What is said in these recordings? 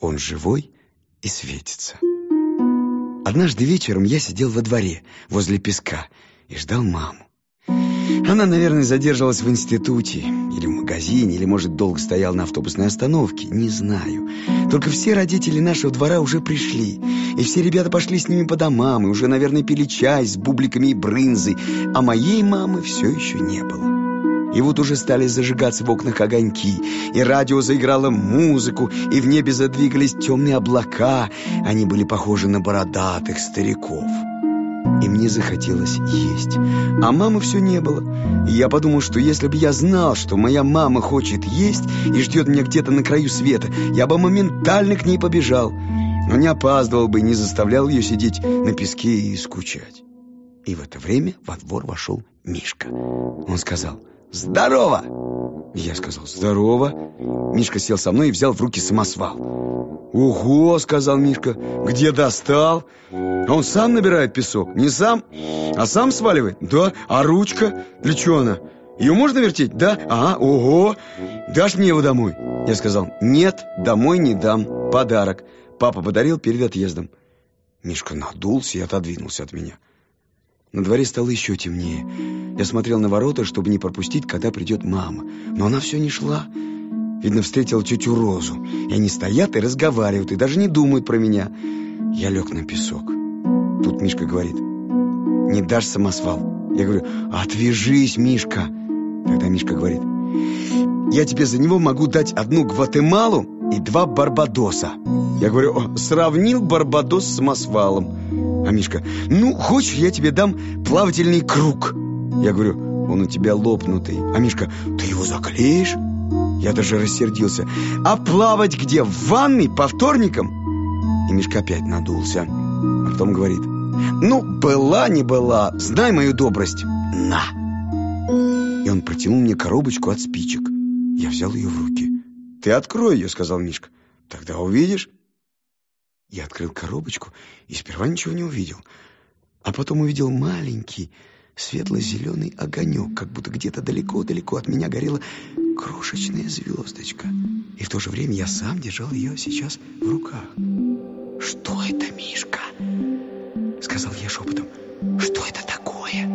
Он живой и светится. Однажды вечером я сидел во дворе, возле песка, и ждал маму. Она, наверное, задерживалась в институте, или в магазине, или, может, долго стояла на автобусной остановке, не знаю. Только все родители нашего двора уже пришли, и все ребята пошли с ними по домам, и уже, наверное, пили чай с бубликами и брынзой, а моей мамы все еще не было. И вот уже стали зажигаться в окнах огоньки, и радио заиграло музыку, и в небе задвигались темные облака, они были похожи на бородатых стариков и мне захотелось есть. А мамы все не было. И я подумал, что если бы я знал, что моя мама хочет есть и ждет меня где-то на краю света, я бы моментально к ней побежал. Но не опаздывал бы и не заставлял ее сидеть на песке и скучать. И в это время во двор вошел Мишка. Он сказал «Здорово!» Я сказал «Здорово!» Мишка сел со мной и взял в руки самосвал. «Ого!» — сказал Мишка. «Где достал?» Он сам набирает песок. Не сам, а сам сваливает. Да, а ручка? Для чего она? Ее можно вертеть? Да? Ага, ого! Дашь мне его домой? Я сказал, нет, домой не дам. Подарок. Папа подарил перед отъездом. Мишка надулся и отодвинулся от меня. На дворе стало еще темнее. Я смотрел на ворота, чтобы не пропустить, когда придет мама. Но она все не шла. Видно, встретила тетю Розу. И они стоят и разговаривают, и даже не думают про меня. Я лег на песок. Тут Мишка говорит, не дашь самосвал? Я говорю, отвяжись, Мишка. Тогда Мишка говорит, я тебе за него могу дать одну Гватемалу и два Барбадоса. Я говорю, сравнил Барбадос с самосвалом. А Мишка, ну, хочешь, я тебе дам плавательный круг? Я говорю, он у тебя лопнутый. А Мишка, ты его заклеишь? Я даже рассердился. А плавать где? В ванной по вторникам? И Мишка опять надулся. А потом говорит, ну, была не была, знай мою добрость. На! И он протянул мне коробочку от спичек. Я взял ее в руки. Ты открой ее, сказал Мишка. Тогда увидишь. Я открыл коробочку и сперва ничего не увидел. А потом увидел маленький светло-зеленый огонек, как будто где-то далеко-далеко от меня горела крошечная звездочка. И в то же время я сам держал ее сейчас в руках. «Что это, Мишка?» Сказал я шепотом. «Что это такое?»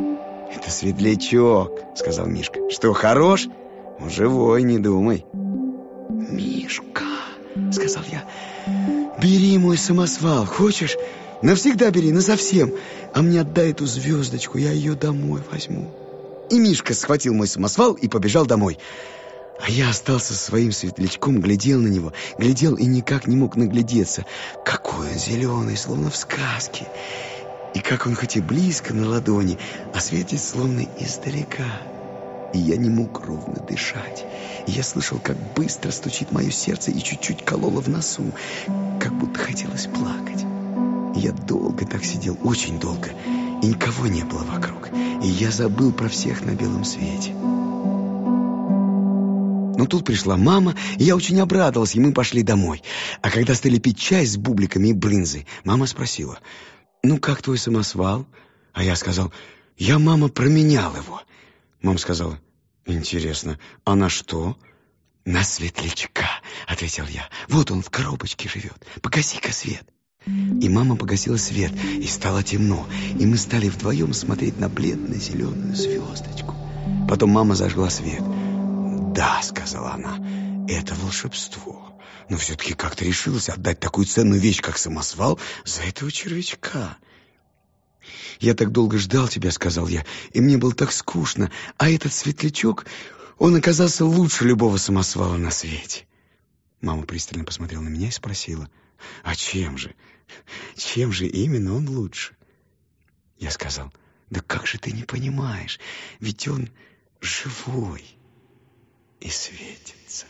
«Это светлячок», сказал Мишка. «Что, хорош? Он живой, не думай». «Мишка», сказал я, «бери мой самосвал, хочешь? Навсегда бери, насовсем. А мне отдай эту звездочку, я ее домой возьму». И Мишка схватил мой самосвал и побежал домой. А я остался своим светлячком, глядел на него, глядел и никак не мог наглядеться. Какой он зеленый, словно в сказке. И как он хоть и близко на ладони, а светит словно издалека. И я не мог ровно дышать. Я слышал, как быстро стучит мое сердце и чуть-чуть кололо в носу, как будто хотелось плакать. Я долго так сидел, очень долго, и никого не было вокруг. И я забыл про всех на белом свете. Но тут пришла мама, и я очень обрадовался, и мы пошли домой. А когда стали пить чай с бубликами и брынзой, мама спросила, «Ну, как твой самосвал?» А я сказал, «Я, мама, променял его». Мама сказала, «Интересно, а на что?» «На светлячка», — ответил я. «Вот он в коробочке живет. Погаси-ка свет». И мама погасила свет, и стало темно, и мы стали вдвоем смотреть на бледно-зеленую звездочку. Потом мама зажгла свет. «Да», — сказала она, — «это волшебство. Но все-таки как то решилась отдать такую ценную вещь, как самосвал, за этого червячка». «Я так долго ждал тебя», — сказал я, — «и мне было так скучно, а этот светлячок, он оказался лучше любого самосвала на свете». Мама пристально посмотрела на меня и спросила, «А чем же? Чем же именно он лучше?» Я сказал, «Да как же ты не понимаешь, ведь он живой» и светится.